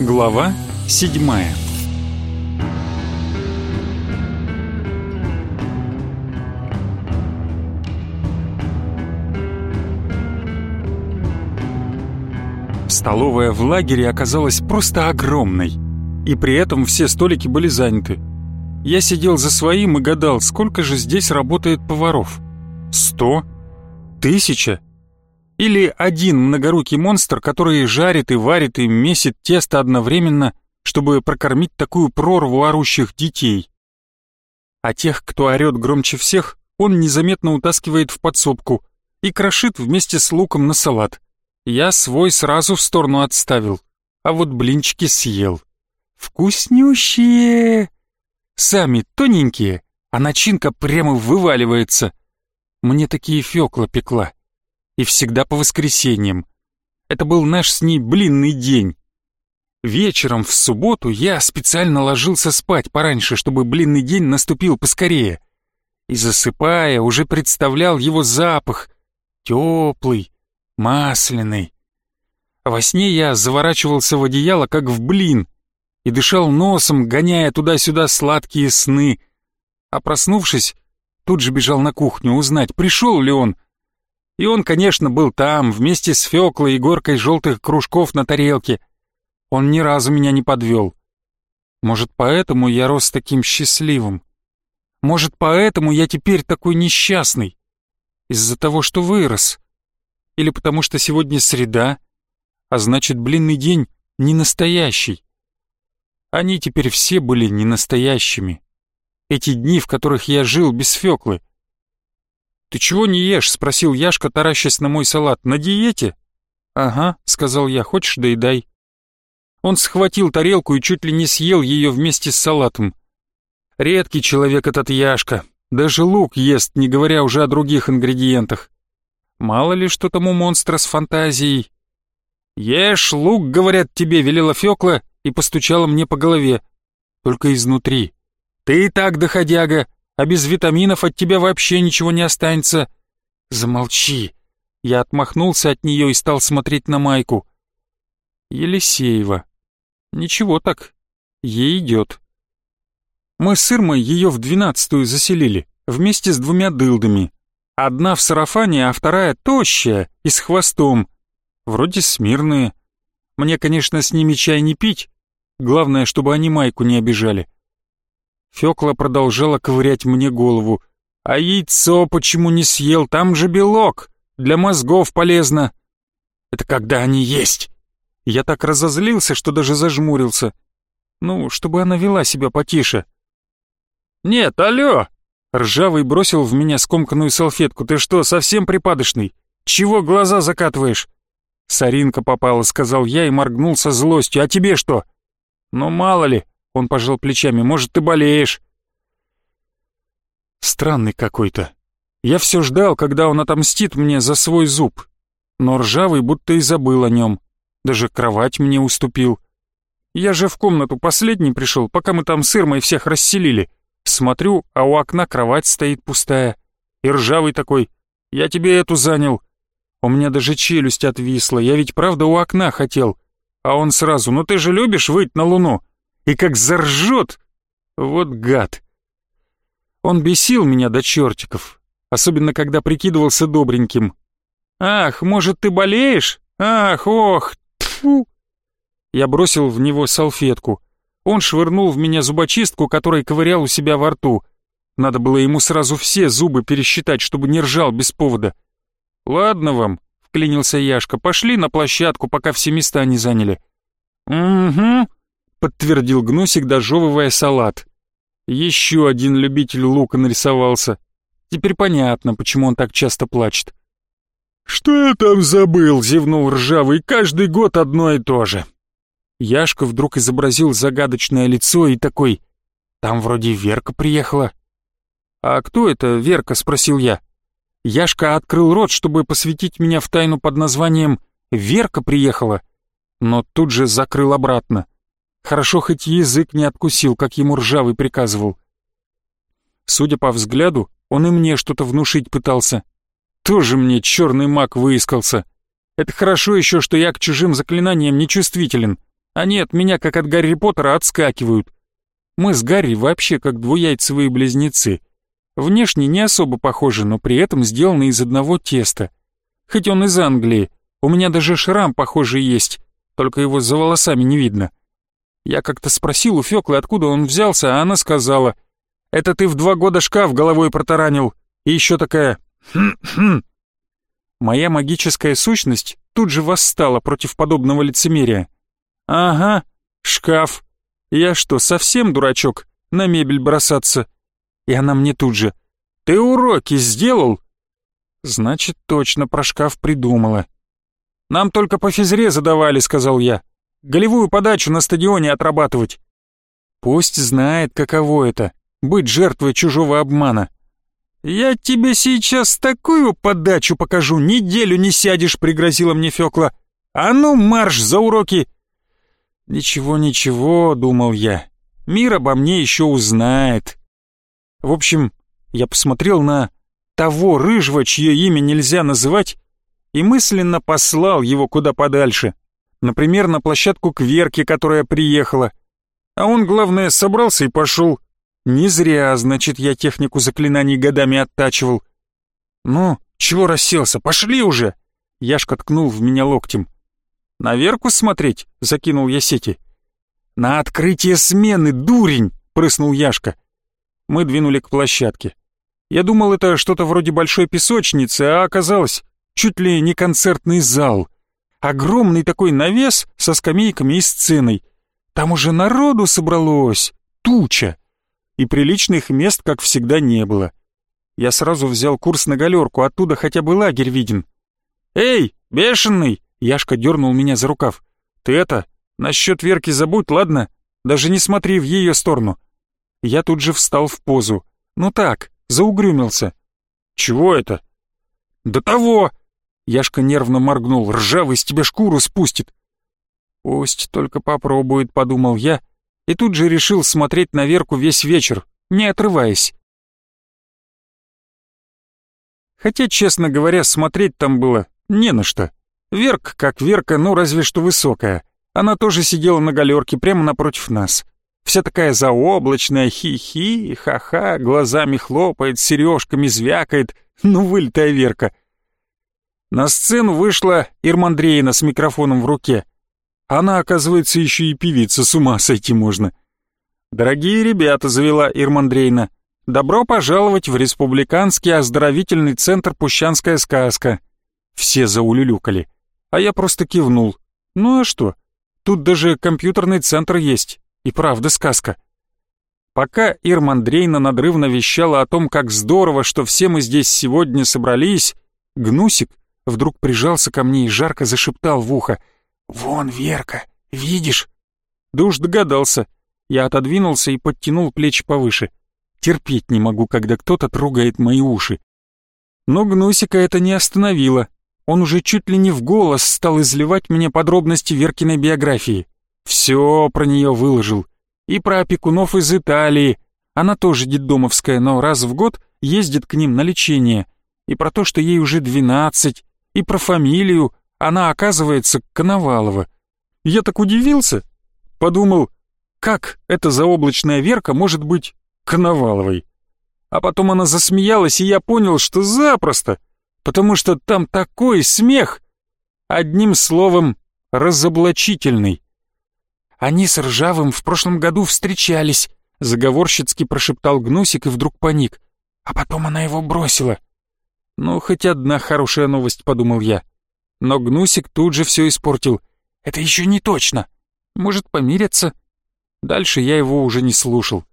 Глава седьмая Столовая в лагере оказалась просто огромной, и при этом все столики были заняты. Я сидел за своим и гадал, сколько же здесь работает поваров. Сто? Тысяча? Или один многорукий монстр, который жарит и варит и месит тесто одновременно, чтобы прокормить такую прорву орущих детей. А тех, кто орет громче всех, он незаметно утаскивает в подсобку и крошит вместе с луком на салат. Я свой сразу в сторону отставил, а вот блинчики съел. Вкуснющие! Сами тоненькие, а начинка прямо вываливается. Мне такие Фёкла пекла и всегда по воскресеньям. Это был наш с ней блинный день. Вечером в субботу я специально ложился спать пораньше, чтобы блинный день наступил поскорее. И засыпая, уже представлял его запах. Теплый, масляный. Во сне я заворачивался в одеяло, как в блин, и дышал носом, гоняя туда-сюда сладкие сны. А проснувшись, тут же бежал на кухню узнать, пришел ли он — и он, конечно, был там, вместе с Феклой и горкой желтых кружков на тарелке. Он ни разу меня не подвел. Может, поэтому я рос таким счастливым. Может, поэтому я теперь такой несчастный. Из-за того, что вырос. Или потому что сегодня среда, а значит, блинный день не настоящий. Они теперь все были не настоящими. Эти дни, в которых я жил без Феклы — «Ты чего не ешь?» — спросил Яшка, таращась на мой салат. «На диете?» «Ага», — сказал я, — «хочешь, доедай». Он схватил тарелку и чуть ли не съел ее вместе с салатом. Редкий человек этот Яшка. Даже лук ест, не говоря уже о других ингредиентах. Мало ли что тому монстра с фантазией. «Ешь лук, говорят тебе», — велела Фёкла и постучала мне по голове. Только изнутри. «Ты и так доходяга, а без витаминов от тебя вообще ничего не останется. Замолчи. Я отмахнулся от нее и стал смотреть на Майку. Елисеева. Ничего так. Ей идет. Мы с Ирмой ее в двенадцатую заселили, вместе с двумя дылдами. Одна в сарафане, а вторая тощая и с хвостом. Вроде смирные. Мне, конечно, с ними чай не пить. Главное, чтобы они Майку не обижали. Фёкла продолжала ковырять мне голову. «А яйцо почему не съел? Там же белок! Для мозгов полезно!» «Это когда они есть!» Я так разозлился, что даже зажмурился. Ну, чтобы она вела себя потише. «Нет, алло!» Ржавый бросил в меня скомканную салфетку. «Ты что, совсем припадочный? Чего глаза закатываешь?» «Соринка попала», — сказал я и моргнул со злостью. «А тебе что?» «Ну, мало ли, он пожал плечами. «Может, ты болеешь?» Странный какой-то. Я все ждал, когда он отомстит мне за свой зуб. Но ржавый будто и забыл о нем. Даже кровать мне уступил. Я же в комнату последний пришел, пока мы там с Ирмой всех расселили. Смотрю, а у окна кровать стоит пустая. И ржавый такой. «Я тебе эту занял». У меня даже челюсть отвисла, я ведь правда у окна хотел. А он сразу, ну ты же любишь выйти на луну? И как заржет. Вот гад. Он бесил меня до чертиков, особенно когда прикидывался добреньким. «Ах, может, ты болеешь? Ах, ох, тьфу!» Я бросил в него салфетку. Он швырнул в меня зубочистку, которой ковырял у себя во рту. Надо было ему сразу все зубы пересчитать, чтобы не ржал без повода. «Ладно вам», — вклинился Яшка, — «пошли на площадку, пока все места не заняли». «Угу», подтвердил Гнусик, дожевывая салат. Еще один любитель лука нарисовался. Теперь понятно, почему он так часто плачет. «Что я там забыл?» — зевнул ржавый. «Каждый год одно и то же». Яшка вдруг изобразил загадочное лицо и такой... «Там вроде Верка приехала». «А кто это Верка?» — спросил я. Яшка открыл рот, чтобы посвятить меня в тайну под названием «Верка приехала», но тут же закрыл обратно. Хорошо хоть язык не откусил, как ему ржавый приказывал. Судя по взгляду, он и мне что-то внушить пытался. Тоже мне черный маг выискался. Это хорошо еще, что я к чужим заклинаниям не чувствителен. Они от меня, как от Гарри Поттера, отскакивают. Мы с Гарри вообще как двуяйцевые близнецы. Внешне не особо похожи, но при этом сделаны из одного теста. Хоть он из Англии, у меня даже шрам похожий есть, только его за волосами не видно. Я как-то спросил у Фёклы, откуда он взялся, а она сказала, «Это ты в два года шкаф головой протаранил». И еще такая «Хм-хм». Моя магическая сущность тут же восстала против подобного лицемерия. «Ага, шкаф. Я что, совсем дурачок? На мебель бросаться?» И она мне тут же. «Ты уроки сделал?» Значит, точно про шкаф придумала. «Нам только по физре задавали», — сказал я. «Голевую подачу на стадионе отрабатывать». Пусть знает, каково это — быть жертвой чужого обмана. «Я тебе сейчас такую подачу покажу, неделю не сядешь», — пригрозила мне Фёкла. «А ну, марш за уроки!» «Ничего, ничего», — думал я, — «мир обо мне еще узнает». В общем, я посмотрел на того рыжего, чье имя нельзя называть, и мысленно послал его куда подальше. Например, на площадку к Верке, которая приехала. А он, главное, собрался и пошел. Не зря, значит, я технику заклинаний годами оттачивал. «Ну, чего расселся? Пошли уже!» Яшка ткнул в меня локтем. «На Верку смотреть?» — закинул я сети. «На открытие смены, дурень!» — прыснул Яшка. Мы двинули к площадке. Я думал, это что-то вроде большой песочницы, а оказалось чуть ли не концертный зал. Огромный такой навес со скамейками и сценой. Там уже народу собралось, туча. И приличных мест, как всегда, не было. Я сразу взял курс на галерку, оттуда хотя бы лагерь виден. «Эй, бешеный!» Яшка дернул меня за рукав. «Ты это, насчет Верки забудь, ладно? Даже не смотри в ее сторону». Я тут же встал в позу. «Ну так, заугрюмился». «Чего это?» «Да того!» Яшка нервно моргнул. «Ржавый с тебя шкуру спустит». «Пусть только попробует», — подумал я, и тут же решил смотреть на Верку весь вечер, не отрываясь. Хотя, честно говоря, смотреть там было не на что. Верк как Верка, ну разве что высокая. Она тоже сидела на галерке прямо напротив нас. Вся такая заоблачная, хи-хи, ха-ха, глазами хлопает, сережками звякает. Ну, вылитая Верка. На сцену вышла Ирмандрейна с микрофоном в руке. Она, оказывается, еще и певица, с ума сойти можно. «Дорогие ребята», — завела Ирмандрейна, — «добро пожаловать в Республиканский оздоровительный центр «Пущанская сказка». Все заулюлюкали а я просто кивнул. Ну а что? Тут даже компьютерный центр есть. И правда сказка. Пока Ирма Андреевна надрывно вещала о том, как здорово, что все мы здесь сегодня собрались, Гнусик вдруг прижался ко мне и жарко зашептал в ухо. «Вон, Верка, видишь?» Да уж догадался. Я отодвинулся и подтянул плечи повыше. Терпеть не могу, когда кто-то трогает мои уши. Но Гнусика это не остановило. Он уже чуть ли не в голос стал изливать мне подробности Веркиной биографии. Все про нее выложил. И про опекунов из Италии. Она тоже детдомовская, но раз в год ездит к ним на лечение. И про то, что ей уже двенадцать. И про фамилию. Она, оказывается, Коновалова. Я так удивился. Подумал, как эта заоблачная Верка может быть Коноваловой? А потом она засмеялась, и я понял, что запросто — потому что там такой смех. Одним словом, разоблачительный. Они с Ржавым в прошлом году встречались, заговорщицки прошептал Гнусик и вдруг паник. А потом она его бросила. Ну, хоть одна хорошая новость, подумал я. Но Гнусик тут же все испортил. Это еще не точно. Может, помирятся? Дальше я его уже не слушал,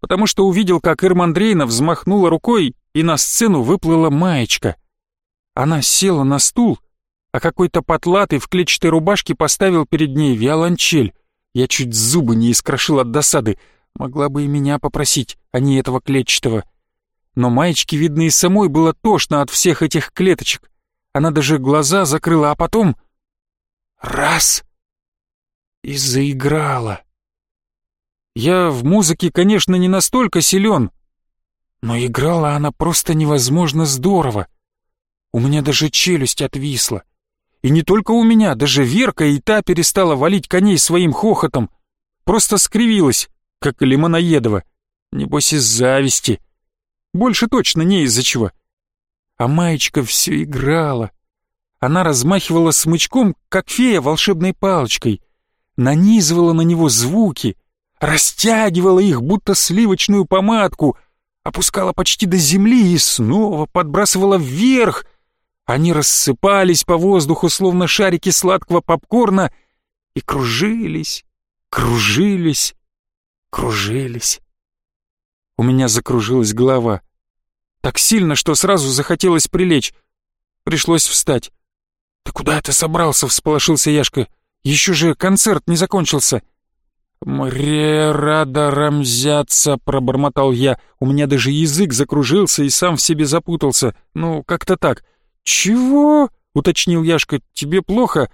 потому что увидел, как Ирма Андреевна взмахнула рукой, и на сцену выплыла маечка — она села на стул, а какой-то потлатый в клетчатой рубашке поставил перед ней виолончель. Я чуть зубы не искрошил от досады. Могла бы и меня попросить, а не этого клетчатого. Но маечке, видно, и самой было тошно от всех этих клеточек. Она даже глаза закрыла, а потом... Раз! И заиграла. Я в музыке, конечно, не настолько силен, но играла она просто невозможно здорово. У меня даже челюсть отвисла. И не только у меня, даже Верка и та перестала валить коней своим хохотом. Просто скривилась, как Лимоноедова. Небось из зависти. Больше точно не из-за чего. А маечка все играла. Она размахивала смычком, как фея волшебной палочкой. Нанизывала на него звуки, растягивала их, будто сливочную помадку, опускала почти до земли и снова подбрасывала вверх. Они рассыпались по воздуху, словно шарики сладкого попкорна, и кружились, кружились, кружились. У меня закружилась голова. Так сильно, что сразу захотелось прилечь. Пришлось встать. «Ты куда это собрался?» — всполошился Яшка. «Еще же концерт не закончился». «Мне рада рамзяться», — пробормотал я. У меня даже язык закружился и сам в себе запутался. Ну, как-то так. «Чего?» — уточнил Яшка. «Тебе плохо?»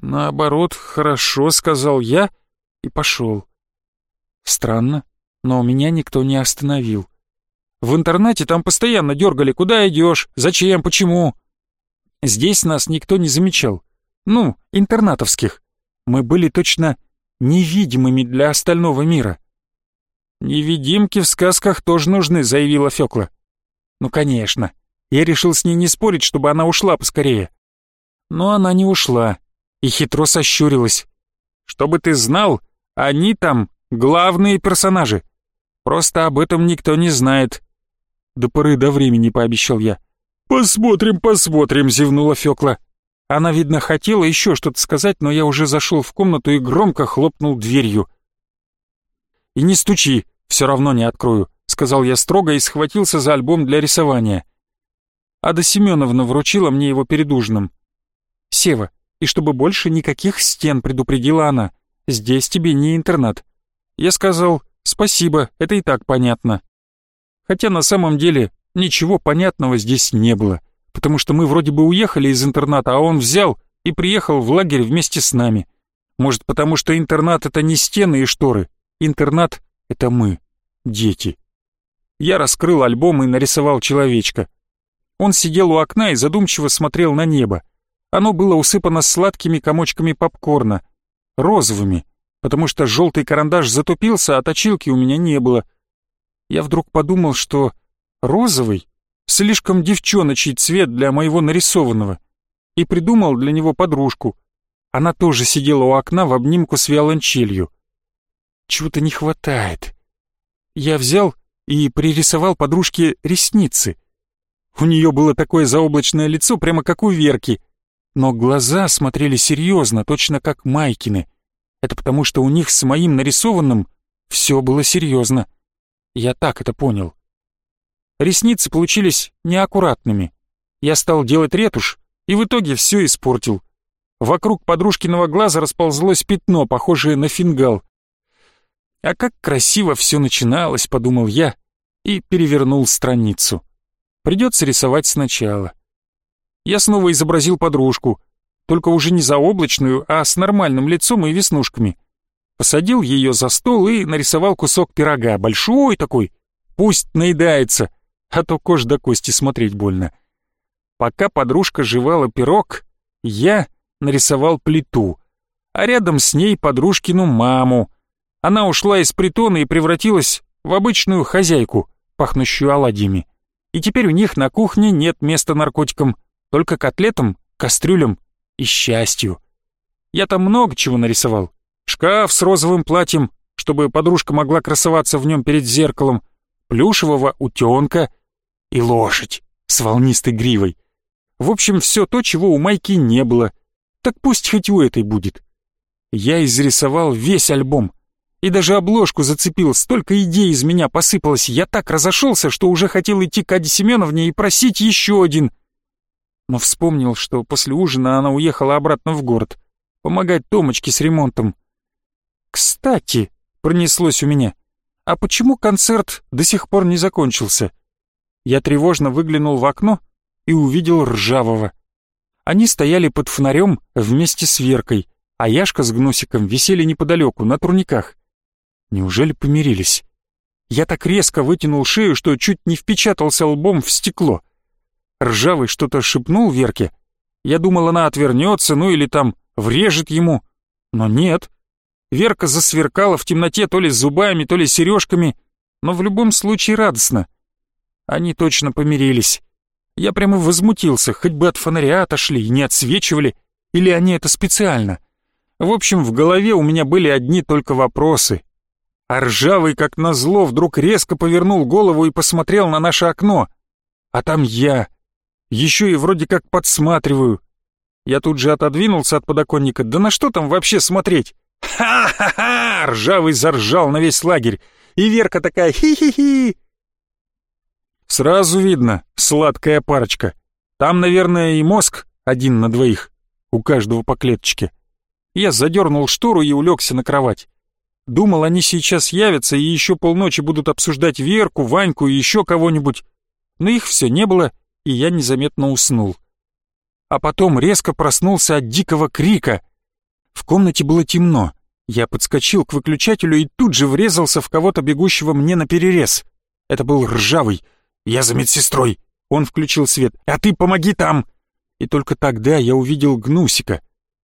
«Наоборот, хорошо», — сказал я и пошел. Странно но меня никто не остановил. В интернате там постоянно дергали, куда идешь, зачем, почему. Здесь нас никто не замечал. Ну, интернатовских. Мы были точно невидимыми для остального мира. «Невидимки в сказках тоже нужны», — заявила Фёкла. «Ну, конечно. Я решил с ней не спорить, чтобы она ушла поскорее». Но она не ушла и хитро сощурилась. «Чтобы ты знал, они там главные персонажи. Просто об этом никто не знает. До поры до времени, пообещал я. Посмотрим, посмотрим, зевнула Фёкла. Она, видно, хотела еще что-то сказать, но я уже зашел в комнату и громко хлопнул дверью. «И не стучи, все равно не открою», — сказал я строго и схватился за альбом для рисования. Ада Семеновна вручила мне его перед ужином. «Сева, и чтобы больше никаких стен», — предупредила она. «Здесь тебе не интернат». Я сказал, Спасибо, это и так понятно. Хотя на самом деле ничего понятного здесь не было, потому что мы вроде бы уехали из интерната, а он взял и приехал в лагерь вместе с нами. Может, потому что интернат — это не стены и шторы. Интернат — это мы, дети. Я раскрыл альбом и нарисовал человечка. Он сидел у окна и задумчиво смотрел на небо. Оно было усыпано сладкими комочками попкорна, розовыми, потому что желтый карандаш затупился, а точилки у меня не было. Я вдруг подумал, что розовый — слишком девчоночий цвет для моего нарисованного, и придумал для него подружку. Она тоже сидела у окна в обнимку с виолончелью. Чего-то не хватает. Я взял и пририсовал подружке ресницы. У нее было такое заоблачное лицо, прямо как у Верки, но глаза смотрели серьезно, точно как Майкины — это потому, что у них с моим нарисованным все было серьезно. Я так это понял. Ресницы получились неаккуратными. Я стал делать ретушь, и в итоге все испортил. Вокруг подружкиного глаза расползлось пятно, похожее на фингал. А как красиво все начиналось, подумал я, и перевернул страницу. Придется рисовать сначала. Я снова изобразил подружку — только уже не заоблачную, а с нормальным лицом и веснушками. Посадил ее за стол и нарисовал кусок пирога, большой такой. Пусть наедается, а то кожа до кости смотреть больно. Пока подружка жевала пирог, я нарисовал плиту, а рядом с ней подружкину маму. Она ушла из притона и превратилась в обычную хозяйку, пахнущую оладьями. И теперь у них на кухне нет места наркотикам, только котлетам, кастрюлям и счастью. Я там много чего нарисовал. Шкаф с розовым платьем, чтобы подружка могла красоваться в нем перед зеркалом, плюшевого утенка и лошадь с волнистой гривой. В общем, все то, чего у Майки не было. Так пусть хоть у этой будет. Я изрисовал весь альбом. И даже обложку зацепил, столько идей из меня посыпалось. Я так разошелся, что уже хотел идти к Аде Семеновне и просить еще один — но вспомнил, что после ужина она уехала обратно в город, помогать Томочке с ремонтом. «Кстати», — пронеслось у меня, — «а почему концерт до сих пор не закончился?» Я тревожно выглянул в окно и увидел Ржавого. Они стояли под фонарем вместе с Веркой, а Яшка с Гнусиком висели неподалеку, на турниках. Неужели помирились? Я так резко вытянул шею, что чуть не впечатался лбом в стекло. Ржавый что-то шепнул Верке, Я думал, она отвернется, ну или там врежет ему. Но нет. Верка засверкала в темноте то ли зубами, то ли сережками, но в любом случае радостно. Они точно помирились. Я прямо возмутился, хоть бы от фонаря отошли и не отсвечивали, или они это специально. В общем, в голове у меня были одни только вопросы. А ржавый, как назло, вдруг резко повернул голову и посмотрел на наше окно. А там я. Еще и вроде как подсматриваю. Я тут же отодвинулся от подоконника. Да на что там вообще смотреть? Ха-ха-ха! Ржавый заржал на весь лагерь. И Верка такая хи-хи-хи. Сразу видно, сладкая парочка. Там, наверное, и мозг один на двоих, у каждого по клеточке. Я задернул штору и улегся на кровать. Думал, они сейчас явятся и еще полночи будут обсуждать Верку, Ваньку и еще кого-нибудь. Но их все не было, и я незаметно уснул. А потом резко проснулся от дикого крика. В комнате было темно. Я подскочил к выключателю и тут же врезался в кого-то бегущего мне на перерез. Это был ржавый. «Я за медсестрой!» Он включил свет. «А ты помоги там!» И только тогда я увидел Гнусика.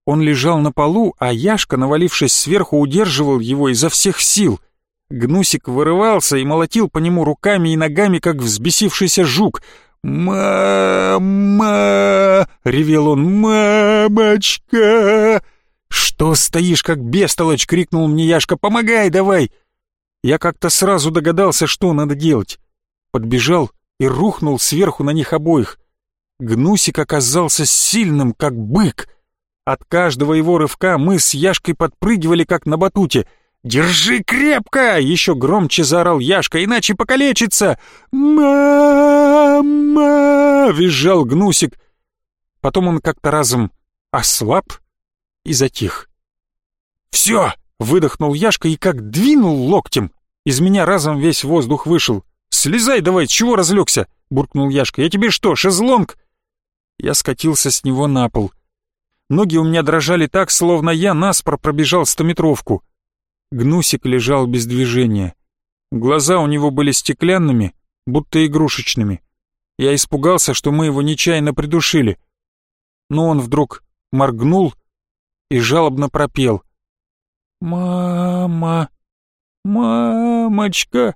Он лежал на полу, а Яшка, навалившись сверху, удерживал его изо всех сил. Гнусик вырывался и молотил по нему руками и ногами, как взбесившийся жук. «Мама!» — ревел он. «Мамочка!» «Что стоишь, как бестолочь?» — крикнул мне Яшка. «Помогай давай!» Я как-то сразу догадался, что надо делать подбежал и рухнул сверху на них обоих. Гнусик оказался сильным, как бык. От каждого его рывка мы с Яшкой подпрыгивали, как на батуте. «Держи крепко!» — еще громче заорал Яшка, иначе покалечится. «Мама!» — визжал Гнусик. Потом он как-то разом ослаб и затих. «Все!» — выдохнул Яшка и как двинул локтем. Из меня разом весь воздух вышел. «Слезай давай, чего разлегся?» — буркнул Яшка. «Я тебе что, шезлонг?» Я скатился с него на пол. Ноги у меня дрожали так, словно я наспор пробежал стометровку. Гнусик лежал без движения. Глаза у него были стеклянными, будто игрушечными. Я испугался, что мы его нечаянно придушили. Но он вдруг моргнул и жалобно пропел. «Мама! Мамочка!»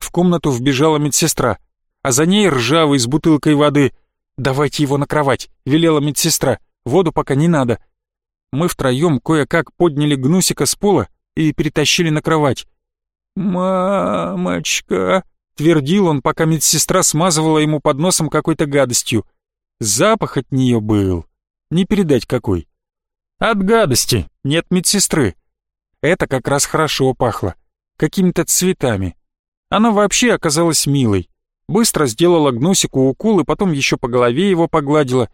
В комнату вбежала медсестра, а за ней ржавый с бутылкой воды. «Давайте его на кровать», — велела медсестра. «Воду пока не надо». Мы втроем кое-как подняли Гнусика с пола и перетащили на кровать. «Мамочка», — твердил он, пока медсестра смазывала ему под носом какой-то гадостью. Запах от нее был. Не передать какой. От гадости, нет медсестры. Это как раз хорошо пахло. Какими-то цветами. Она вообще оказалась милой. Быстро сделала Гносику укол и потом еще по голове его погладила.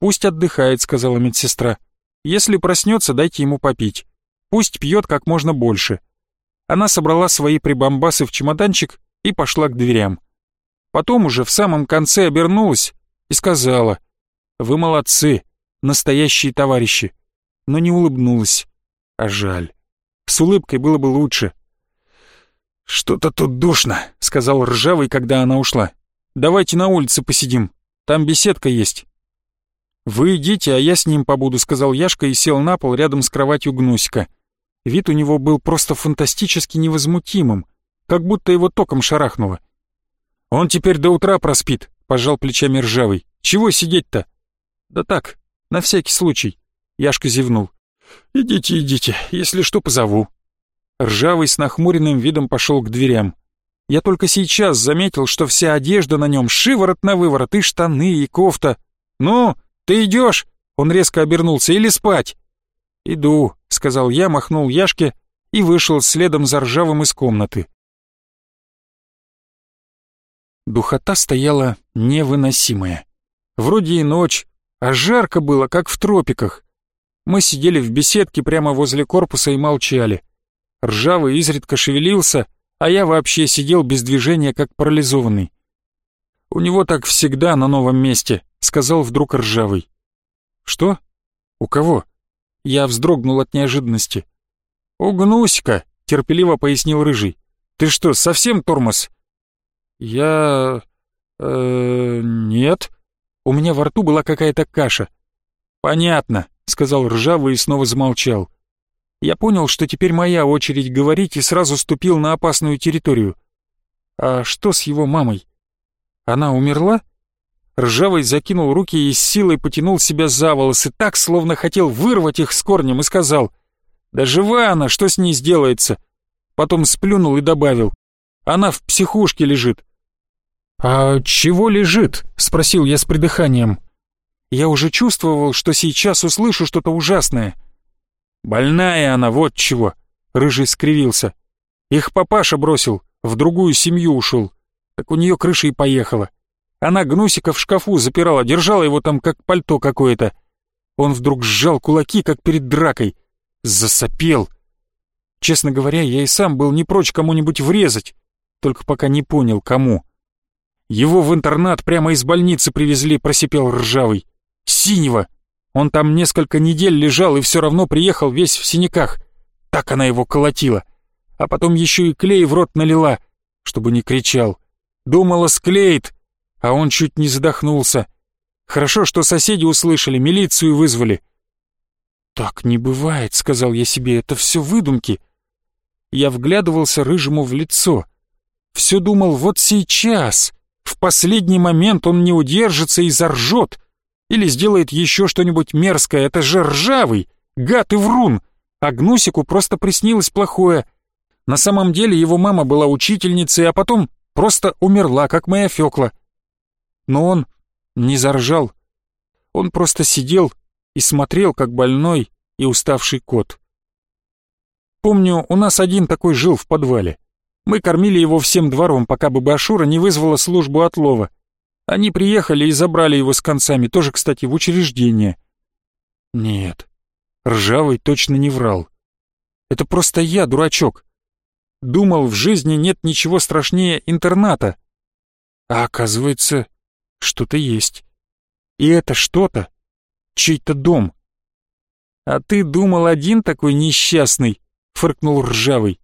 «Пусть отдыхает», — сказала медсестра. «Если проснется, дайте ему попить. Пусть пьет как можно больше». Она собрала свои прибамбасы в чемоданчик и пошла к дверям. Потом уже в самом конце обернулась и сказала, «Вы молодцы, настоящие товарищи», но не улыбнулась, а жаль. С улыбкой было бы лучше. «Что-то тут душно», — сказал Ржавый, когда она ушла. «Давайте на улице посидим, там беседка есть». «Вы идите, а я с ним побуду», — сказал Яшка и сел на пол рядом с кроватью Гнусика. Вид у него был просто фантастически невозмутимым, как будто его током шарахнуло. «Он теперь до утра проспит», — пожал плечами Ржавый. «Чего сидеть-то?» «Да так, на всякий случай», — Яшка зевнул. «Идите, идите, если что, позову». Ржавый с нахмуренным видом пошел к дверям. Я только сейчас заметил, что вся одежда на нем шиворот на выворот, и штаны, и кофта. «Ну, ты идешь?» Он резко обернулся. «Или спать?» «Иду», — сказал я, махнул Яшке и вышел следом за ржавым из комнаты. Духота стояла невыносимая. Вроде и ночь, а жарко было, как в тропиках. Мы сидели в беседке прямо возле корпуса и молчали. Ржавый изредка шевелился, а я вообще сидел без движения, как парализованный. «У него так всегда на новом месте», — сказал вдруг Ржавый. «Что? У кого?» Я вздрогнул от неожиданности. «У Гнусика», — терпеливо пояснил Рыжий. «Ты что, совсем тормоз?» «Я... э... нет». У меня во рту была какая-то каша. «Понятно», — сказал Ржавый и снова замолчал. Я понял, что теперь моя очередь говорить и сразу ступил на опасную территорию. А что с его мамой? Она умерла? Ржавый закинул руки и с силой потянул себя за волосы, так, словно хотел вырвать их с корнем, и сказал, «Да жива она, что с ней сделается?» Потом сплюнул и добавил, «Она в психушке лежит». «А чего лежит?» — спросил я с придыханием. Я уже чувствовал, что сейчас услышу что-то ужасное. «Больная она, вот чего!» — Рыжий скривился. «Их папаша бросил, в другую семью ушел. Так у нее крыша и поехала. Она гнусика в шкафу запирала, держала его там как пальто какое-то. Он вдруг сжал кулаки, как перед дракой. Засопел. Честно говоря, я и сам был не прочь кому-нибудь врезать, только пока не понял, кому. Его в интернат прямо из больницы привезли, просипел ржавый. Синего. Он там несколько недель лежал и все равно приехал весь в синяках. Так она его колотила. А потом еще и клей в рот налила, чтобы не кричал. Думала, склеит, а он чуть не задохнулся. Хорошо, что соседи услышали, милицию вызвали. «Так не бывает», — сказал я себе, — «это все выдумки». Я вглядывался рыжему в лицо. Все думал, вот сейчас, в последний момент он не удержится и заржет. Или сделает еще что-нибудь мерзкое, это же ржавый, гад и врун. А Гнусику просто приснилось плохое. На самом деле его мама была учительницей, а потом просто умерла, как моя Фёкла. Но он не заржал. Он просто сидел и смотрел, как больной и уставший кот. Помню, у нас один такой жил в подвале. Мы кормили его всем двором, пока баба Ашура не вызвала службу отлова. Они приехали и забрали его с концами, тоже, кстати, в учреждение. Нет, Ржавый точно не врал. Это просто я, дурачок. Думал, в жизни нет ничего страшнее интерната. А оказывается, что-то есть. И это что-то чей-то дом. А ты думал один такой несчастный, фыркнул ржавый.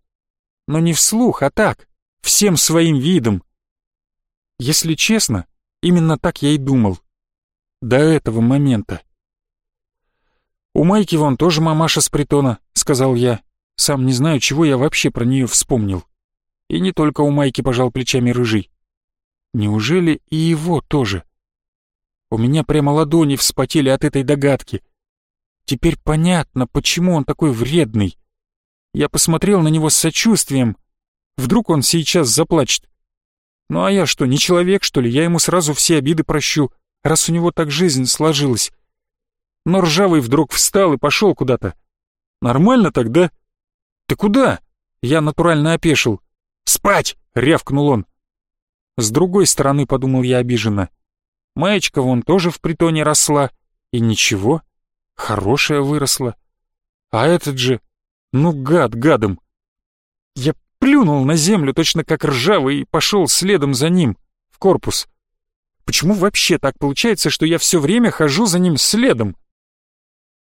Но не вслух, а так, всем своим видом. Если честно, именно так я и думал. До этого момента. «У Майки вон тоже мамаша с притона», — сказал я. Сам не знаю, чего я вообще про нее вспомнил. И не только у Майки пожал плечами рыжий. Неужели и его тоже? У меня прямо ладони вспотели от этой догадки. Теперь понятно, почему он такой вредный. Я посмотрел на него с сочувствием. Вдруг он сейчас заплачет. Ну а я что, не человек, что ли? Я ему сразу все обиды прощу, раз у него так жизнь сложилась. Но ржавый вдруг встал и пошел куда-то. Нормально тогда? Ты куда? Я натурально опешил. Спать! рявкнул он. С другой стороны, подумал я обиженно, маечка вон тоже в притоне росла, и ничего, хорошая выросла. А этот же, ну гад гадом. Я плюнул на землю, точно как ржавый, и пошел следом за ним, в корпус. Почему вообще так получается, что я все время хожу за ним следом?